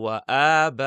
وآباؤكم.